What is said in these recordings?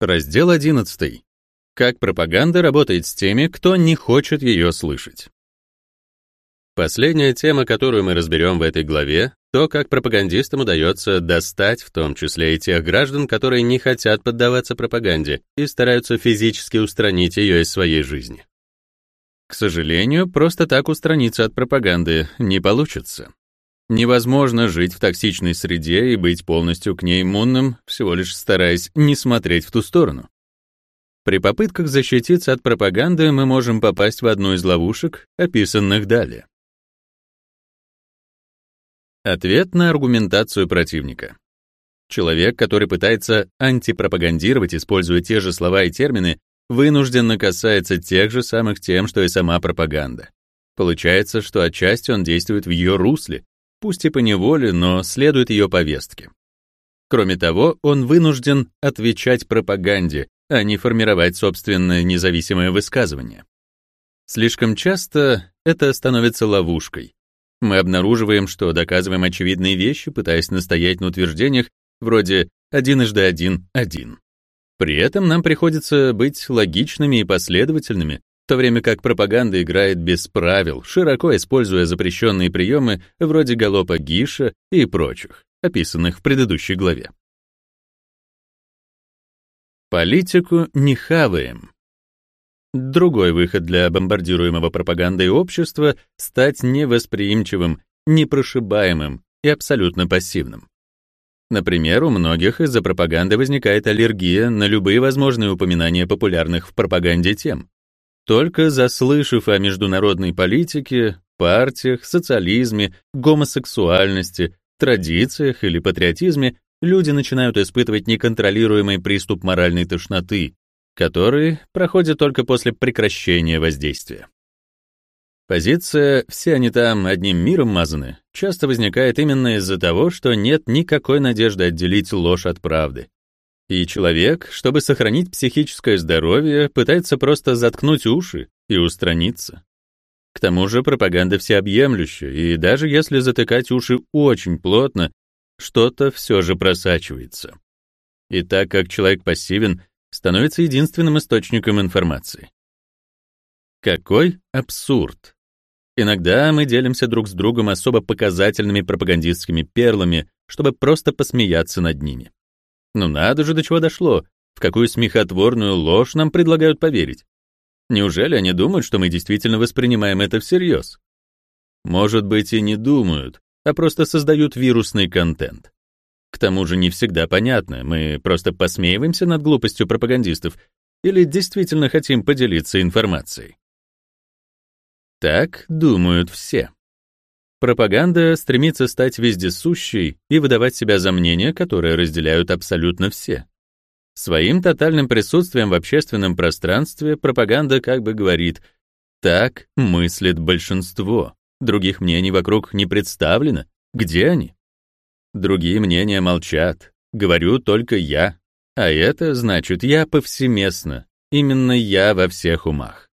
Раздел 11. Как пропаганда работает с теми, кто не хочет ее слышать. Последняя тема, которую мы разберем в этой главе, то, как пропагандистам удается достать, в том числе и тех граждан, которые не хотят поддаваться пропаганде и стараются физически устранить ее из своей жизни. К сожалению, просто так устраниться от пропаганды не получится. Невозможно жить в токсичной среде и быть полностью к ней иммунным, всего лишь стараясь не смотреть в ту сторону. При попытках защититься от пропаганды мы можем попасть в одну из ловушек, описанных далее. Ответ на аргументацию противника. Человек, который пытается антипропагандировать, используя те же слова и термины, вынужденно касается тех же самых тем, что и сама пропаганда. Получается, что отчасти он действует в ее русле, пусть и по неволе, но следует ее повестке. Кроме того, он вынужден отвечать пропаганде, а не формировать собственное независимое высказывание. Слишком часто это становится ловушкой. Мы обнаруживаем, что доказываем очевидные вещи, пытаясь настоять на утверждениях вроде «один ижды один — один». При этом нам приходится быть логичными и последовательными, то время как пропаганда играет без правил, широко используя запрещенные приемы вроде галопа Гиша и прочих, описанных в предыдущей главе. Политику не хаваем. Другой выход для бомбардируемого пропагандой общества — стать невосприимчивым, непрошибаемым и абсолютно пассивным. Например, у многих из-за пропаганды возникает аллергия на любые возможные упоминания популярных в пропаганде тем. Только заслышав о международной политике, партиях, социализме, гомосексуальности, традициях или патриотизме, люди начинают испытывать неконтролируемый приступ моральной тошноты, который проходит только после прекращения воздействия. Позиция «все они там одним миром мазаны» часто возникает именно из-за того, что нет никакой надежды отделить ложь от правды. И человек, чтобы сохранить психическое здоровье, пытается просто заткнуть уши и устраниться. К тому же пропаганда всеобъемлющая, и даже если затыкать уши очень плотно, что-то все же просачивается. И так как человек пассивен, становится единственным источником информации. Какой абсурд! Иногда мы делимся друг с другом особо показательными пропагандистскими перлами, чтобы просто посмеяться над ними. Ну надо же, до чего дошло, в какую смехотворную ложь нам предлагают поверить. Неужели они думают, что мы действительно воспринимаем это всерьез? Может быть, и не думают, а просто создают вирусный контент. К тому же не всегда понятно, мы просто посмеиваемся над глупостью пропагандистов или действительно хотим поделиться информацией. Так думают все. Пропаганда стремится стать вездесущей и выдавать себя за мнение, которое разделяют абсолютно все. Своим тотальным присутствием в общественном пространстве пропаганда как бы говорит «так мыслит большинство, других мнений вокруг не представлено, где они?» Другие мнения молчат. Говорю только я. А это значит, я повсеместно. Именно я во всех умах.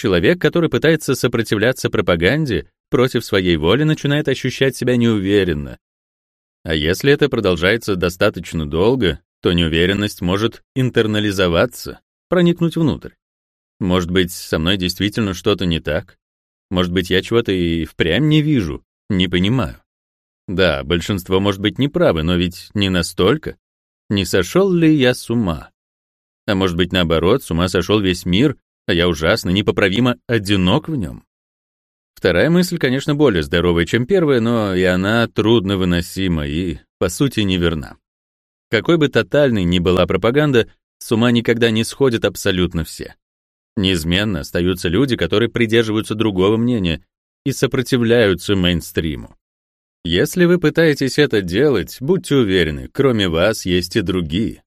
Человек, который пытается сопротивляться пропаганде, против своей воли начинает ощущать себя неуверенно. А если это продолжается достаточно долго, то неуверенность может интернализоваться, проникнуть внутрь. Может быть, со мной действительно что-то не так? Может быть, я чего-то и впрямь не вижу, не понимаю. Да, большинство может быть неправы, но ведь не настолько. Не сошел ли я с ума? А может быть, наоборот, с ума сошел весь мир, а я ужасно, непоправимо одинок в нем? Вторая мысль, конечно, более здоровая, чем первая, но и она трудно выносима и, по сути, неверна. Какой бы тотальной ни была пропаганда, с ума никогда не сходят абсолютно все. Неизменно остаются люди, которые придерживаются другого мнения и сопротивляются мейнстриму. Если вы пытаетесь это делать, будьте уверены, кроме вас есть и другие.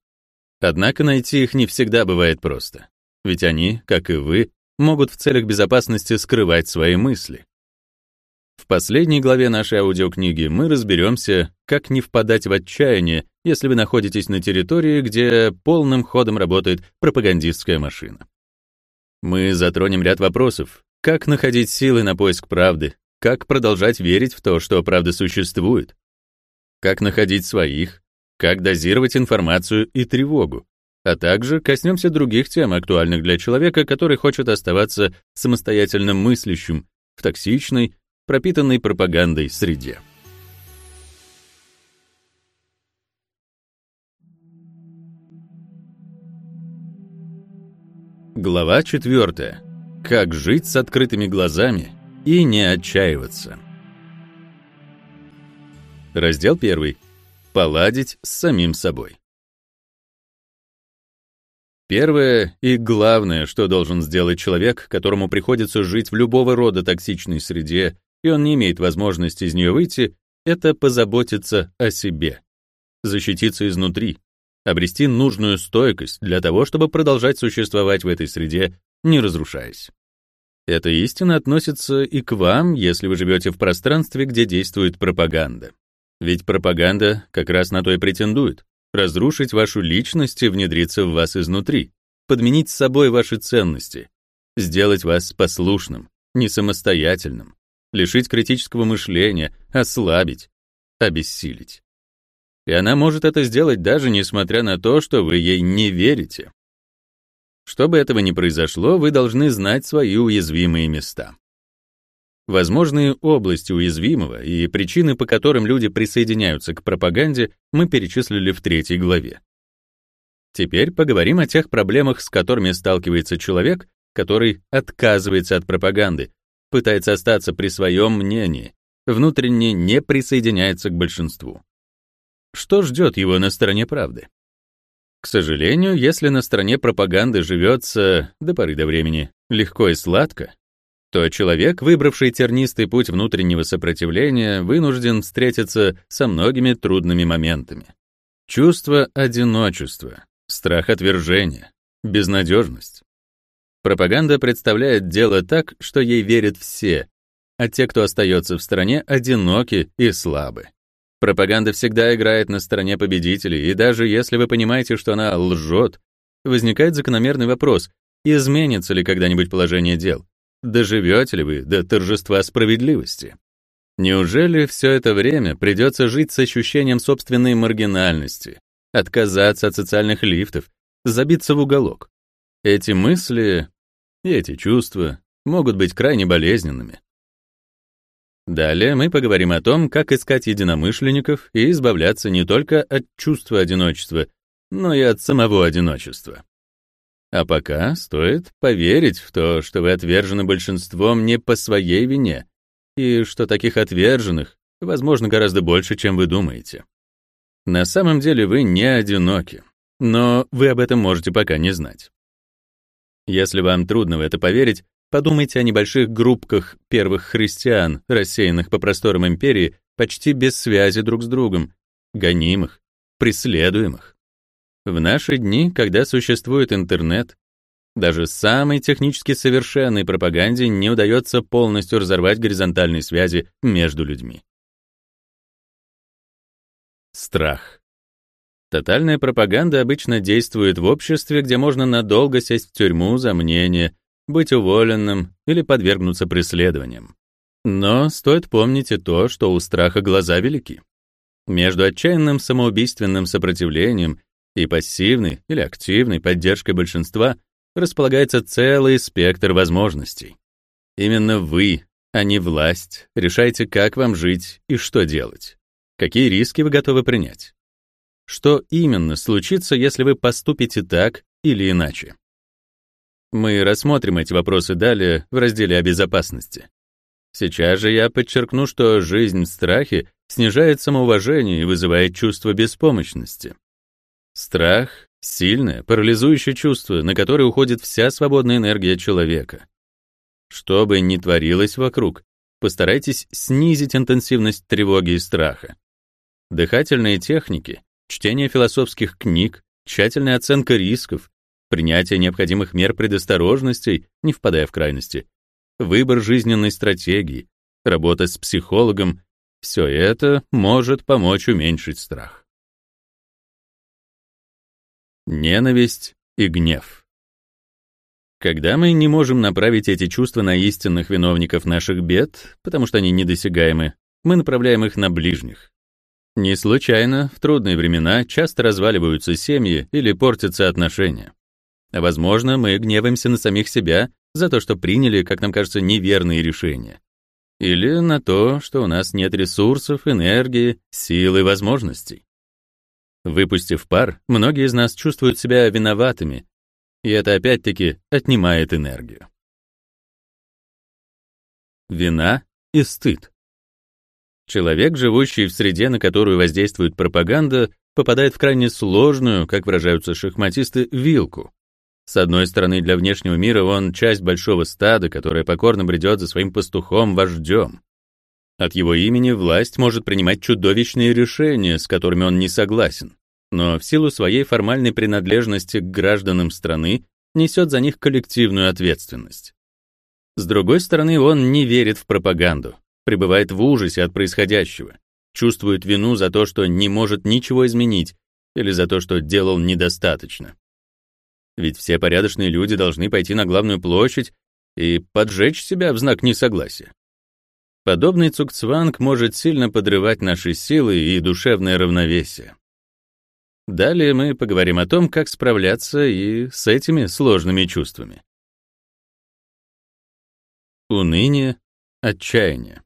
Однако найти их не всегда бывает просто. Ведь они, как и вы, могут в целях безопасности скрывать свои мысли. В последней главе нашей аудиокниги мы разберемся, как не впадать в отчаяние, если вы находитесь на территории, где полным ходом работает пропагандистская машина. Мы затронем ряд вопросов. Как находить силы на поиск правды? Как продолжать верить в то, что правда существует? Как находить своих? Как дозировать информацию и тревогу? А также коснемся других тем, актуальных для человека, который хочет оставаться самостоятельно мыслящим в токсичной, пропитанной пропагандой среде. Глава 4. Как жить с открытыми глазами и не отчаиваться. Раздел 1. Поладить с самим собой. Первое и главное, что должен сделать человек, которому приходится жить в любого рода токсичной среде, и он не имеет возможности из нее выйти, это позаботиться о себе, защититься изнутри, обрести нужную стойкость для того, чтобы продолжать существовать в этой среде, не разрушаясь. Эта истина относится и к вам, если вы живете в пространстве, где действует пропаганда. Ведь пропаганда как раз на то и претендует — разрушить вашу личность и внедриться в вас изнутри, подменить с собой ваши ценности, сделать вас послушным, не самостоятельным, лишить критического мышления, ослабить, обессилить. И она может это сделать даже несмотря на то, что вы ей не верите. Чтобы этого не произошло, вы должны знать свои уязвимые места. Возможные области уязвимого и причины, по которым люди присоединяются к пропаганде, мы перечислили в третьей главе. Теперь поговорим о тех проблемах, с которыми сталкивается человек, который отказывается от пропаганды, пытается остаться при своем мнении, внутренне не присоединяется к большинству. Что ждет его на стороне правды? К сожалению, если на стороне пропаганды живется до поры до времени легко и сладко, то человек, выбравший тернистый путь внутреннего сопротивления, вынужден встретиться со многими трудными моментами. Чувство одиночества, страх отвержения, безнадежность. Пропаганда представляет дело так, что ей верят все, а те, кто остается в стране, одиноки и слабы. Пропаганда всегда играет на стороне победителей, и даже если вы понимаете, что она лжет, возникает закономерный вопрос, изменится ли когда-нибудь положение дел? Доживете ли вы до торжества справедливости? Неужели все это время придется жить с ощущением собственной маргинальности, отказаться от социальных лифтов, забиться в уголок? Эти мысли и эти чувства могут быть крайне болезненными. Далее мы поговорим о том, как искать единомышленников и избавляться не только от чувства одиночества, но и от самого одиночества. А пока стоит поверить в то, что вы отвержены большинством не по своей вине, и что таких отверженных, возможно, гораздо больше, чем вы думаете. На самом деле вы не одиноки, но вы об этом можете пока не знать. Если вам трудно в это поверить, Подумайте о небольших группках первых христиан, рассеянных по просторам империи, почти без связи друг с другом, гонимых, преследуемых. В наши дни, когда существует интернет, даже самой технически совершенной пропаганде не удается полностью разорвать горизонтальные связи между людьми. Страх. Тотальная пропаганда обычно действует в обществе, где можно надолго сесть в тюрьму за мнение, быть уволенным или подвергнуться преследованиям. Но стоит помнить и то, что у страха глаза велики. Между отчаянным самоубийственным сопротивлением и пассивной или активной поддержкой большинства располагается целый спектр возможностей. Именно вы, а не власть, решаете, как вам жить и что делать. Какие риски вы готовы принять? Что именно случится, если вы поступите так или иначе? Мы рассмотрим эти вопросы далее в разделе о безопасности. Сейчас же я подчеркну, что жизнь в страхе снижает самоуважение и вызывает чувство беспомощности. Страх — сильное, парализующее чувство, на которое уходит вся свободная энергия человека. Что бы ни творилось вокруг, постарайтесь снизить интенсивность тревоги и страха. Дыхательные техники, чтение философских книг, тщательная оценка рисков, принятие необходимых мер предосторожности, не впадая в крайности, выбор жизненной стратегии, работа с психологом — все это может помочь уменьшить страх. Ненависть и гнев. Когда мы не можем направить эти чувства на истинных виновников наших бед, потому что они недосягаемы, мы направляем их на ближних. Не случайно в трудные времена часто разваливаются семьи или портятся отношения. Возможно, мы гневаемся на самих себя за то, что приняли, как нам кажется, неверные решения. Или на то, что у нас нет ресурсов, энергии, сил и возможностей. Выпустив пар, многие из нас чувствуют себя виноватыми, и это опять-таки отнимает энергию. Вина и стыд. Человек, живущий в среде, на которую воздействует пропаганда, попадает в крайне сложную, как выражаются шахматисты, вилку. С одной стороны, для внешнего мира он часть большого стада, которое покорно бредет за своим пастухом-вождем. От его имени власть может принимать чудовищные решения, с которыми он не согласен, но в силу своей формальной принадлежности к гражданам страны несет за них коллективную ответственность. С другой стороны, он не верит в пропаганду, пребывает в ужасе от происходящего, чувствует вину за то, что не может ничего изменить, или за то, что делал недостаточно. Ведь все порядочные люди должны пойти на главную площадь и поджечь себя в знак несогласия. Подобный цукцванг может сильно подрывать наши силы и душевное равновесие. Далее мы поговорим о том, как справляться и с этими сложными чувствами. Уныние, отчаяние.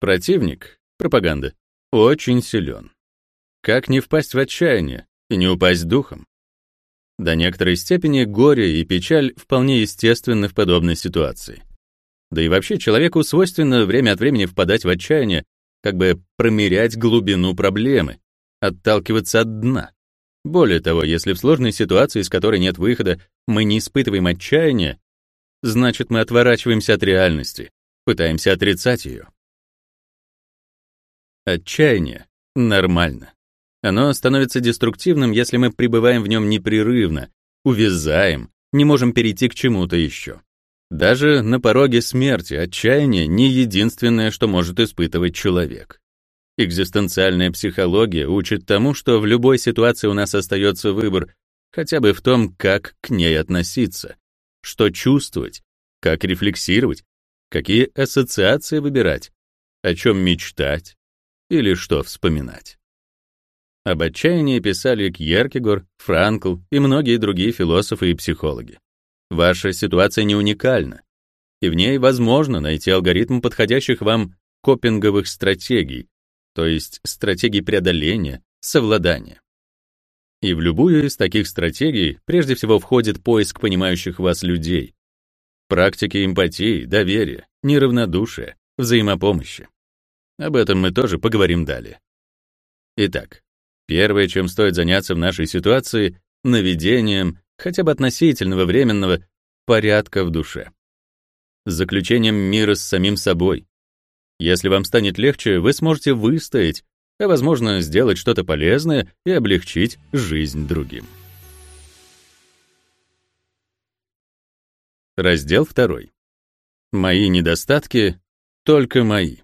Противник, пропаганда, очень силен. Как не впасть в отчаяние и не упасть духом? До некоторой степени горе и печаль вполне естественны в подобной ситуации. Да и вообще человеку свойственно время от времени впадать в отчаяние, как бы промерять глубину проблемы, отталкиваться от дна. Более того, если в сложной ситуации, из которой нет выхода, мы не испытываем отчаяния, значит, мы отворачиваемся от реальности, пытаемся отрицать ее. Отчаяние нормально. Оно становится деструктивным, если мы пребываем в нем непрерывно, увязаем, не можем перейти к чему-то еще. Даже на пороге смерти отчаяние не единственное, что может испытывать человек. Экзистенциальная психология учит тому, что в любой ситуации у нас остается выбор хотя бы в том, как к ней относиться, что чувствовать, как рефлексировать, какие ассоциации выбирать, о чем мечтать или что вспоминать. Об отчаянии писали Кьеркегор, Франкл и многие другие философы и психологи. Ваша ситуация не уникальна, и в ней возможно найти алгоритм подходящих вам копинговых стратегий, то есть стратегий преодоления, совладания. И в любую из таких стратегий прежде всего входит поиск понимающих вас людей, практики эмпатии, доверия, неравнодушия, взаимопомощи. Об этом мы тоже поговорим далее. Итак, Первое, чем стоит заняться в нашей ситуации, наведением хотя бы относительного временного порядка в душе. Заключением мира с самим собой. Если вам станет легче, вы сможете выстоять, а возможно, сделать что-то полезное и облегчить жизнь другим. Раздел 2. Мои недостатки только мои.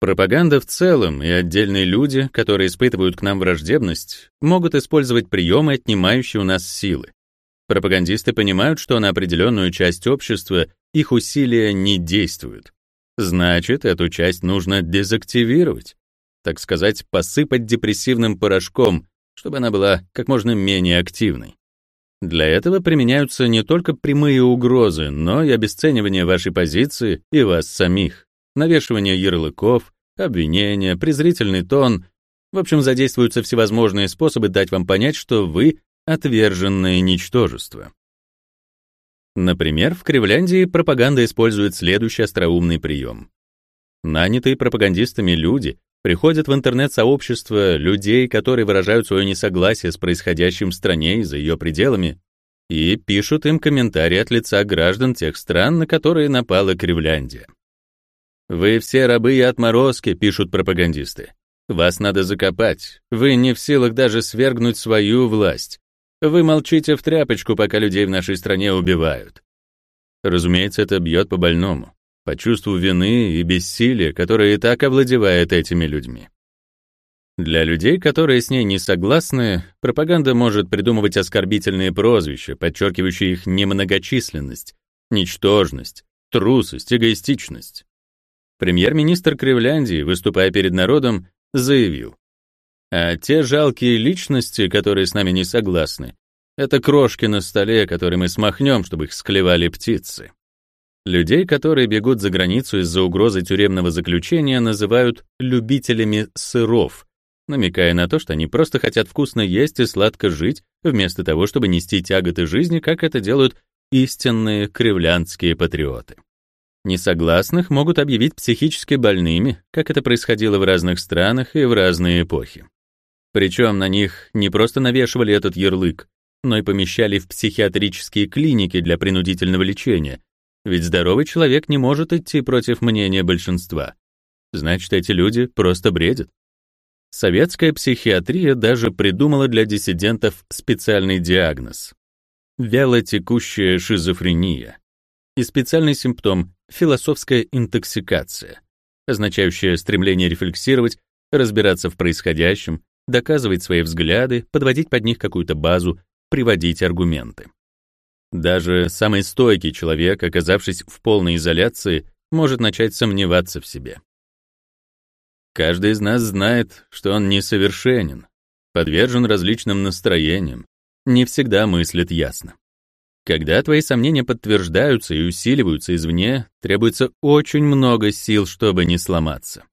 Пропаганда в целом и отдельные люди, которые испытывают к нам враждебность, могут использовать приемы, отнимающие у нас силы. Пропагандисты понимают, что на определенную часть общества их усилия не действуют. Значит, эту часть нужно дезактивировать, так сказать, посыпать депрессивным порошком, чтобы она была как можно менее активной. Для этого применяются не только прямые угрозы, но и обесценивание вашей позиции и вас самих навешивание ярлыков, обвинения, презрительный тон. В общем, задействуются всевозможные способы дать вам понять, что вы — отверженное ничтожество. Например, в Кривляндии пропаганда использует следующий остроумный прием. Нанятые пропагандистами люди приходят в интернет-сообщество людей, которые выражают свое несогласие с происходящим в стране и за ее пределами, и пишут им комментарии от лица граждан тех стран, на которые напала Кривляндия. «Вы все рабы и отморозки», — пишут пропагандисты. «Вас надо закопать. Вы не в силах даже свергнуть свою власть. Вы молчите в тряпочку, пока людей в нашей стране убивают». Разумеется, это бьет по больному, по чувству вины и бессилия, которое и так овладевает этими людьми. Для людей, которые с ней не согласны, пропаганда может придумывать оскорбительные прозвища, подчеркивающие их немногочисленность, ничтожность, трусость, эгоистичность. Премьер-министр Кривляндии, выступая перед народом, заявил, «А те жалкие личности, которые с нами не согласны, это крошки на столе, которые мы смахнем, чтобы их склевали птицы». Людей, которые бегут за границу из-за угрозы тюремного заключения, называют «любителями сыров», намекая на то, что они просто хотят вкусно есть и сладко жить, вместо того, чтобы нести тяготы жизни, как это делают истинные кривлянские патриоты. Несогласных могут объявить психически больными, как это происходило в разных странах и в разные эпохи. Причем на них не просто навешивали этот ярлык, но и помещали в психиатрические клиники для принудительного лечения, ведь здоровый человек не может идти против мнения большинства. Значит, эти люди просто бредят. Советская психиатрия даже придумала для диссидентов специальный диагноз — вялотекущая шизофрения и специальный симптом — философская интоксикация, означающая стремление рефлексировать, разбираться в происходящем, доказывать свои взгляды, подводить под них какую-то базу, приводить аргументы. Даже самый стойкий человек, оказавшись в полной изоляции, может начать сомневаться в себе. Каждый из нас знает, что он несовершенен, подвержен различным настроениям, не всегда мыслит ясно. Когда твои сомнения подтверждаются и усиливаются извне, требуется очень много сил, чтобы не сломаться.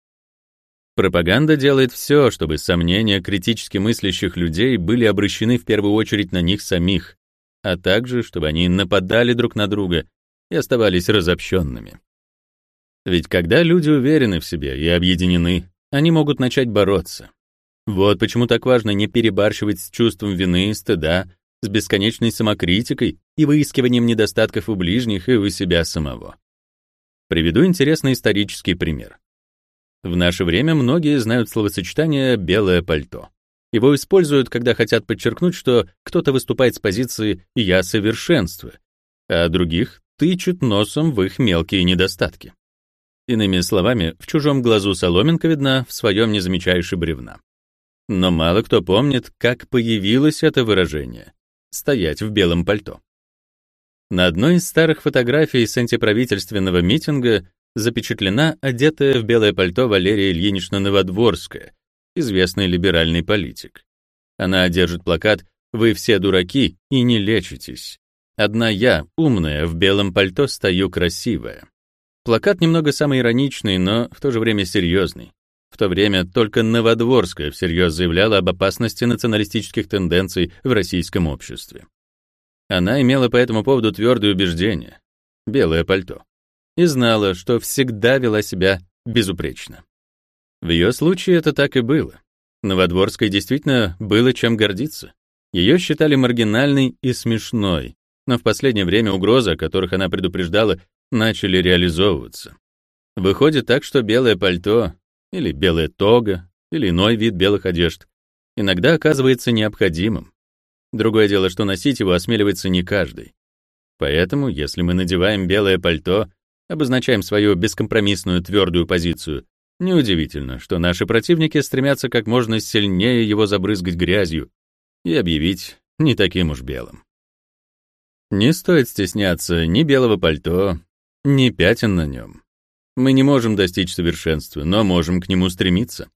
Пропаганда делает все, чтобы сомнения критически мыслящих людей были обращены в первую очередь на них самих, а также, чтобы они нападали друг на друга и оставались разобщенными. Ведь когда люди уверены в себе и объединены, они могут начать бороться. Вот почему так важно не перебарщивать с чувством вины, стыда, с бесконечной самокритикой и выискиванием недостатков у ближних и у себя самого. Приведу интересный исторический пример. В наше время многие знают словосочетание «белое пальто». Его используют, когда хотят подчеркнуть, что кто-то выступает с позиции «я совершенство», а других тычут носом в их мелкие недостатки. Иными словами, в чужом глазу соломинка видна, в своем не замечаешь и бревна. Но мало кто помнит, как появилось это выражение — «стоять в белом пальто». На одной из старых фотографий с антиправительственного митинга запечатлена одетая в белое пальто Валерия Ильинична Новодворская, известный либеральный политик. Она держит плакат «Вы все дураки и не лечитесь». Одна я, умная, в белом пальто стою красивая. Плакат немного самоироничный, но в то же время серьезный. В то время только Новодворская всерьез заявляла об опасности националистических тенденций в российском обществе. Она имела по этому поводу твердое убеждение — белое пальто, и знала, что всегда вела себя безупречно. В ее случае это так и было. Новодворской действительно было чем гордиться. Ее считали маргинальной и смешной, но в последнее время угрозы, о которых она предупреждала, начали реализовываться. Выходит так, что белое пальто или белая тога или иной вид белых одежд иногда оказывается необходимым. Другое дело, что носить его осмеливается не каждый. Поэтому, если мы надеваем белое пальто, обозначаем свою бескомпромиссную твердую позицию, Неудивительно, что наши противники стремятся как можно сильнее его забрызгать грязью и объявить не таким уж белым. Не стоит стесняться ни белого пальто, ни пятен на нем. Мы не можем достичь совершенства, но можем к нему стремиться.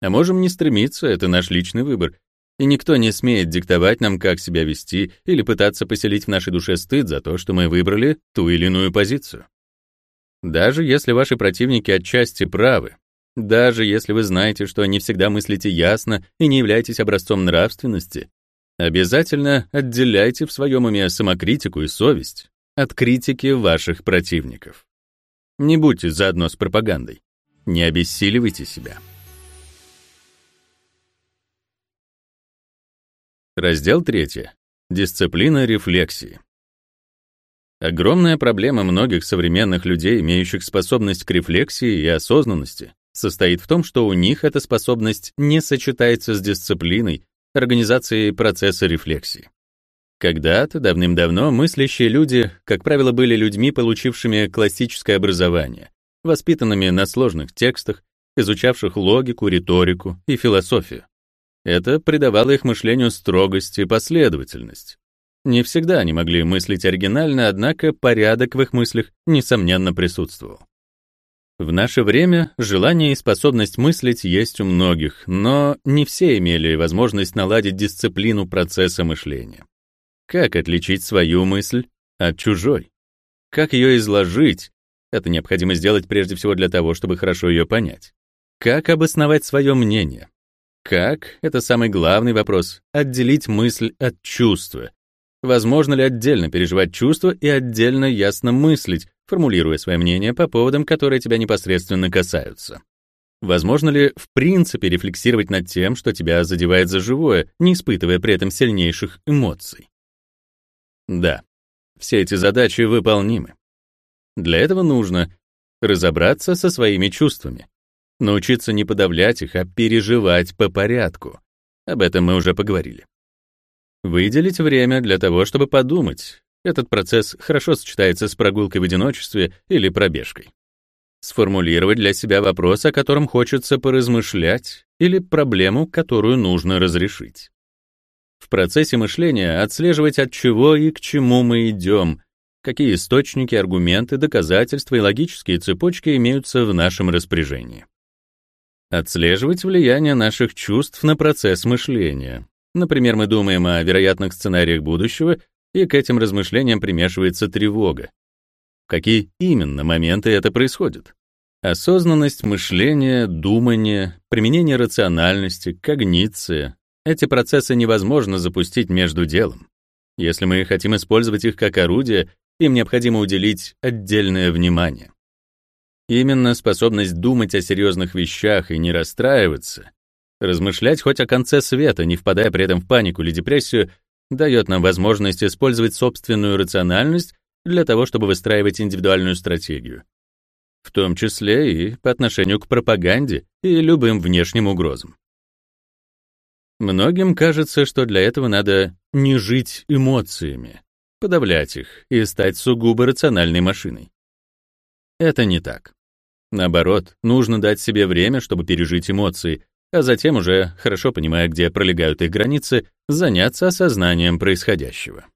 А можем не стремиться, это наш личный выбор, и никто не смеет диктовать нам, как себя вести или пытаться поселить в нашей душе стыд за то, что мы выбрали ту или иную позицию. Даже если ваши противники отчасти правы, даже если вы знаете, что не всегда мыслите ясно и не являетесь образцом нравственности, обязательно отделяйте в своем уме самокритику и совесть от критики ваших противников. Не будьте заодно с пропагандой. Не обессиливайте себя. Раздел 3. Дисциплина рефлексии. Огромная проблема многих современных людей, имеющих способность к рефлексии и осознанности, состоит в том, что у них эта способность не сочетается с дисциплиной, организацией процесса рефлексии. Когда-то, давным-давно, мыслящие люди, как правило, были людьми, получившими классическое образование, воспитанными на сложных текстах, изучавших логику, риторику и философию. Это придавало их мышлению строгость и последовательность. Не всегда они могли мыслить оригинально, однако порядок в их мыслях, несомненно, присутствовал. В наше время желание и способность мыслить есть у многих, но не все имели возможность наладить дисциплину процесса мышления. Как отличить свою мысль от чужой? Как ее изложить? Это необходимо сделать прежде всего для того, чтобы хорошо ее понять. Как обосновать свое мнение? Как, это самый главный вопрос, отделить мысль от чувства? Возможно ли отдельно переживать чувства и отдельно ясно мыслить, формулируя свое мнение по поводам, которые тебя непосредственно касаются? Возможно ли в принципе рефлексировать над тем, что тебя задевает за живое, не испытывая при этом сильнейших эмоций? Да, все эти задачи выполнимы. Для этого нужно разобраться со своими чувствами, научиться не подавлять их, а переживать по порядку. Об этом мы уже поговорили. Выделить время для того, чтобы подумать. Этот процесс хорошо сочетается с прогулкой в одиночестве или пробежкой. Сформулировать для себя вопрос, о котором хочется поразмышлять, или проблему, которую нужно разрешить. В процессе мышления отслеживать, от чего и к чему мы идем, какие источники, аргументы, доказательства и логические цепочки имеются в нашем распоряжении. Отслеживать влияние наших чувств на процесс мышления. Например, мы думаем о вероятных сценариях будущего, и к этим размышлениям примешивается тревога. В какие именно моменты это происходит? Осознанность мышления, думание, применение рациональности, когниция — эти процессы невозможно запустить между делом. Если мы хотим использовать их как орудие, им необходимо уделить отдельное внимание. Именно способность думать о серьезных вещах и не расстраиваться, размышлять хоть о конце света, не впадая при этом в панику или депрессию, дает нам возможность использовать собственную рациональность для того, чтобы выстраивать индивидуальную стратегию. В том числе и по отношению к пропаганде и любым внешним угрозам. Многим кажется, что для этого надо не жить эмоциями, подавлять их и стать сугубо рациональной машиной. Это не так. Наоборот, нужно дать себе время, чтобы пережить эмоции, а затем уже, хорошо понимая, где пролегают их границы, заняться осознанием происходящего.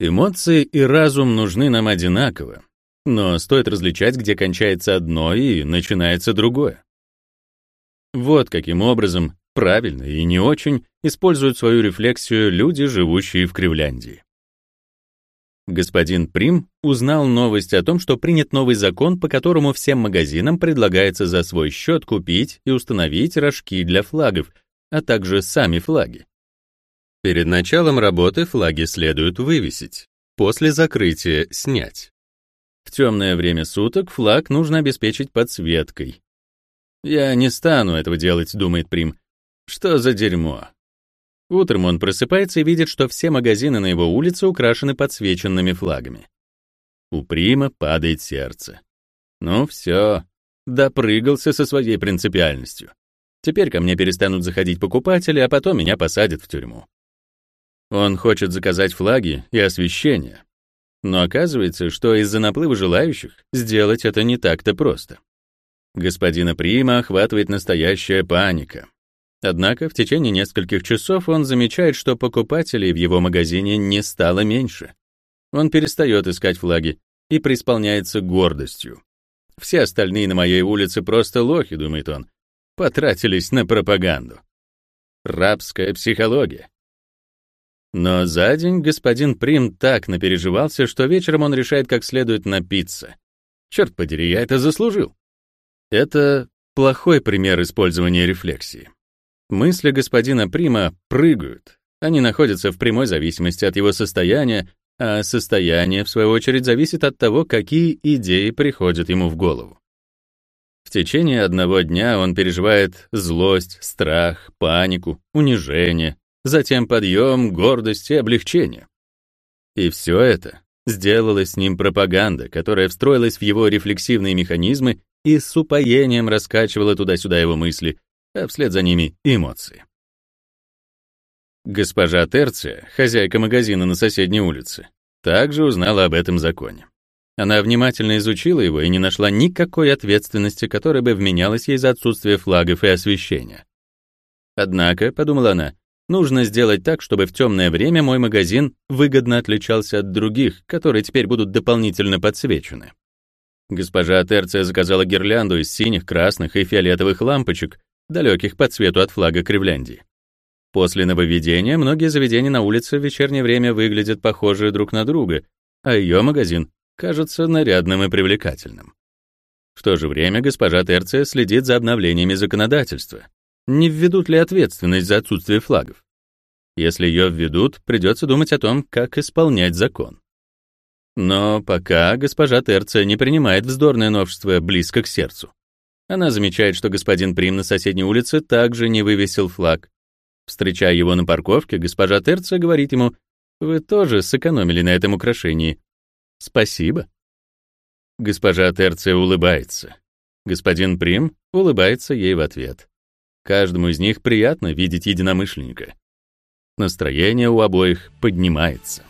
Эмоции и разум нужны нам одинаково, но стоит различать, где кончается одно и начинается другое. Вот каким образом, правильно и не очень, используют свою рефлексию люди, живущие в Кривляндии. Господин Прим узнал новость о том, что принят новый закон, по которому всем магазинам предлагается за свой счет купить и установить рожки для флагов, а также сами флаги. Перед началом работы флаги следует вывесить, после закрытия снять. В темное время суток флаг нужно обеспечить подсветкой. «Я не стану этого делать», — думает Прим. «Что за дерьмо? Утром он просыпается и видит, что все магазины на его улице украшены подсвеченными флагами. У Прима падает сердце. Ну все, допрыгался со своей принципиальностью. Теперь ко мне перестанут заходить покупатели, а потом меня посадят в тюрьму. Он хочет заказать флаги и освещение. Но оказывается, что из-за наплыва желающих сделать это не так-то просто. Господина Прима охватывает настоящая паника. Однако в течение нескольких часов он замечает, что покупателей в его магазине не стало меньше. Он перестает искать флаги и преисполняется гордостью. Все остальные на моей улице просто лохи, думает он. Потратились на пропаганду. Рабская психология. Но за день господин Прим так напереживался, что вечером он решает как следует напиться. Черт подери, я это заслужил. Это плохой пример использования рефлексии. Мысли господина Прима прыгают. Они находятся в прямой зависимости от его состояния, а состояние, в свою очередь, зависит от того, какие идеи приходят ему в голову. В течение одного дня он переживает злость, страх, панику, унижение, затем подъем, гордость и облегчение. И все это сделала с ним пропаганда, которая встроилась в его рефлексивные механизмы и с упоением раскачивала туда-сюда его мысли, а вслед за ними — эмоции. Госпожа Терция, хозяйка магазина на соседней улице, также узнала об этом законе. Она внимательно изучила его и не нашла никакой ответственности, которая бы вменялась ей за отсутствие флагов и освещения. Однако, подумала она, нужно сделать так, чтобы в темное время мой магазин выгодно отличался от других, которые теперь будут дополнительно подсвечены. Госпожа Терция заказала гирлянду из синих, красных и фиолетовых лампочек, далеких по цвету от флага Кривляндии. После нововведения многие заведения на улице в вечернее время выглядят похожи друг на друга, а ее магазин кажется нарядным и привлекательным. В то же время госпожа Терция следит за обновлениями законодательства. Не введут ли ответственность за отсутствие флагов? Если ее введут, придется думать о том, как исполнять закон. Но пока госпожа Терция не принимает вздорное новшество близко к сердцу. Она замечает, что господин Прим на соседней улице также не вывесил флаг. Встречая его на парковке, госпожа Терция говорит ему, «Вы тоже сэкономили на этом украшении. Спасибо». Госпожа Терция улыбается. Господин Прим улыбается ей в ответ. Каждому из них приятно видеть единомышленника. Настроение у обоих поднимается.